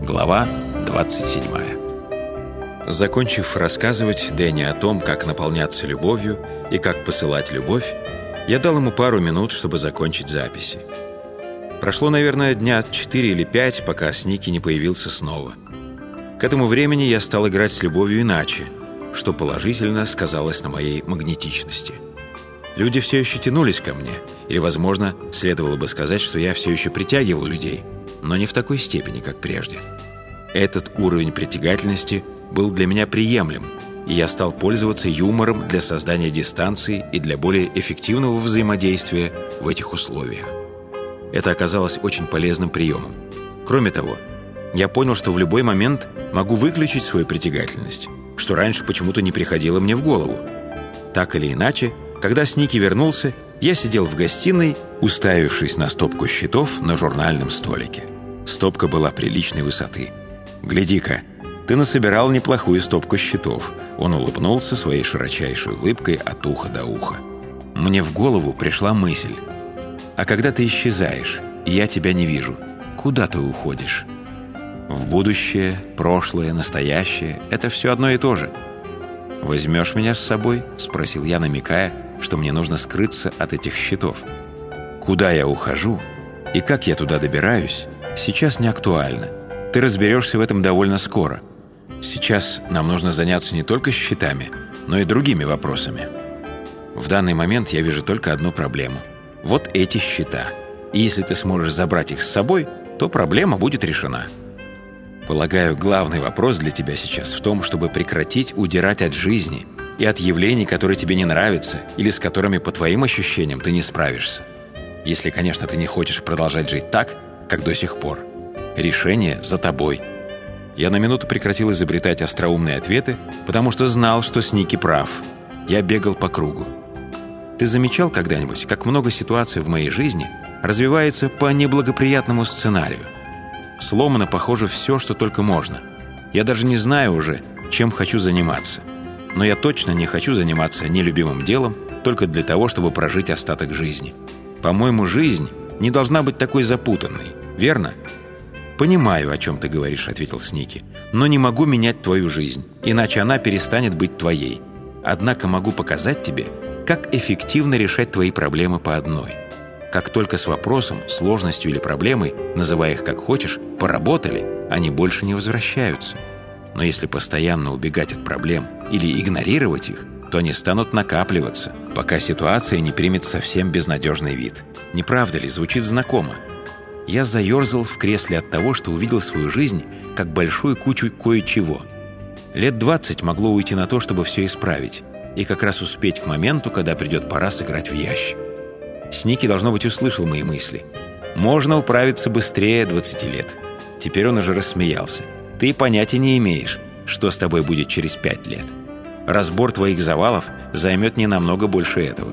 Глава 27 Закончив рассказывать Дэнни о том, как наполняться любовью и как посылать любовь, я дал ему пару минут, чтобы закончить записи. Прошло, наверное, дня четыре или пять, пока Сники не появился снова. К этому времени я стал играть с любовью иначе, что положительно сказалось на моей магнетичности. Люди все еще тянулись ко мне, или, возможно, следовало бы сказать, что я все еще притягивал людей, но не в такой степени, как прежде. Этот уровень притягательности был для меня приемлем, и я стал пользоваться юмором для создания дистанции и для более эффективного взаимодействия в этих условиях. Это оказалось очень полезным приемом. Кроме того, я понял, что в любой момент могу выключить свою притягательность, что раньше почему-то не приходило мне в голову. Так или иначе, когда Сники вернулся, я сидел в гостиной, уставившись на стопку счетов на журнальном столике. Стопка была приличной высоты. «Гляди-ка, ты насобирал неплохую стопку счетов». Он улыбнулся своей широчайшей улыбкой от уха до уха. Мне в голову пришла мысль. «А когда ты исчезаешь, и я тебя не вижу, куда ты уходишь?» В будущее, прошлое, настоящее – это все одно и то же. «Возьмешь меня с собой?» – спросил я, намекая, что мне нужно скрыться от этих счетов. Куда я ухожу и как я туда добираюсь, сейчас не актуально. Ты разберешься в этом довольно скоро. Сейчас нам нужно заняться не только счетами, но и другими вопросами. В данный момент я вижу только одну проблему. Вот эти счета. И если ты сможешь забрать их с собой, то проблема будет решена. Полагаю, главный вопрос для тебя сейчас в том, чтобы прекратить удирать от жизни – и от явлений, которые тебе не нравятся или с которыми, по твоим ощущениям, ты не справишься. Если, конечно, ты не хочешь продолжать жить так, как до сих пор. Решение за тобой. Я на минуту прекратил изобретать остроумные ответы, потому что знал, что Сники прав. Я бегал по кругу. Ты замечал когда-нибудь, как много ситуаций в моей жизни развивается по неблагоприятному сценарию? Сломано, похоже, все, что только можно. Я даже не знаю уже, чем хочу заниматься но я точно не хочу заниматься нелюбимым делом только для того, чтобы прожить остаток жизни. По-моему, жизнь не должна быть такой запутанной, верно? «Понимаю, о чем ты говоришь», — ответил Сники, «но не могу менять твою жизнь, иначе она перестанет быть твоей. Однако могу показать тебе, как эффективно решать твои проблемы по одной. Как только с вопросом, сложностью или проблемой, называй их как хочешь, поработали, они больше не возвращаются. Но если постоянно убегать от проблем или игнорировать их, то они станут накапливаться, пока ситуация не примет совсем безнадежный вид. Не правда ли, звучит знакомо? Я заерзал в кресле от того, что увидел свою жизнь как большую кучу кое-чего. Лет 20 могло уйти на то, чтобы все исправить, и как раз успеть к моменту, когда придет пора сыграть в ящик. Сники, должно быть, услышал мои мысли. Можно управиться быстрее 20 лет. Теперь он уже рассмеялся. Ты понятия не имеешь, что с тобой будет через пять лет. Разбор твоих завалов займет не намного больше этого.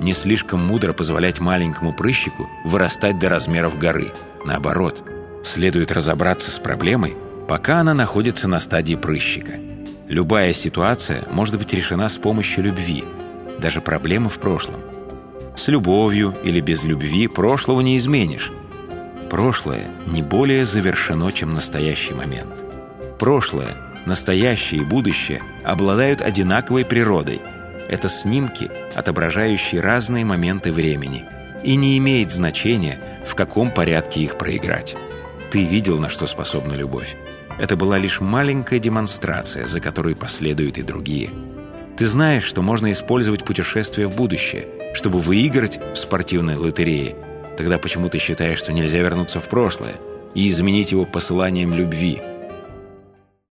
Не слишком мудро позволять маленькому прыщику вырастать до размеров горы. Наоборот, следует разобраться с проблемой, пока она находится на стадии прыщика. Любая ситуация может быть решена с помощью любви, даже проблемы в прошлом. С любовью или без любви прошлого не изменишь. Прошлое не более завершено, чем настоящий момент. Прошлое, настоящее и будущее обладают одинаковой природой. Это снимки, отображающие разные моменты времени. И не имеет значения, в каком порядке их проиграть. Ты видел, на что способна любовь. Это была лишь маленькая демонстрация, за которой последуют и другие. Ты знаешь, что можно использовать путешествие в будущее, чтобы выиграть в спортивной лотерее – Тогда почему ты считаешь, что нельзя вернуться в прошлое и изменить его посыланием любви –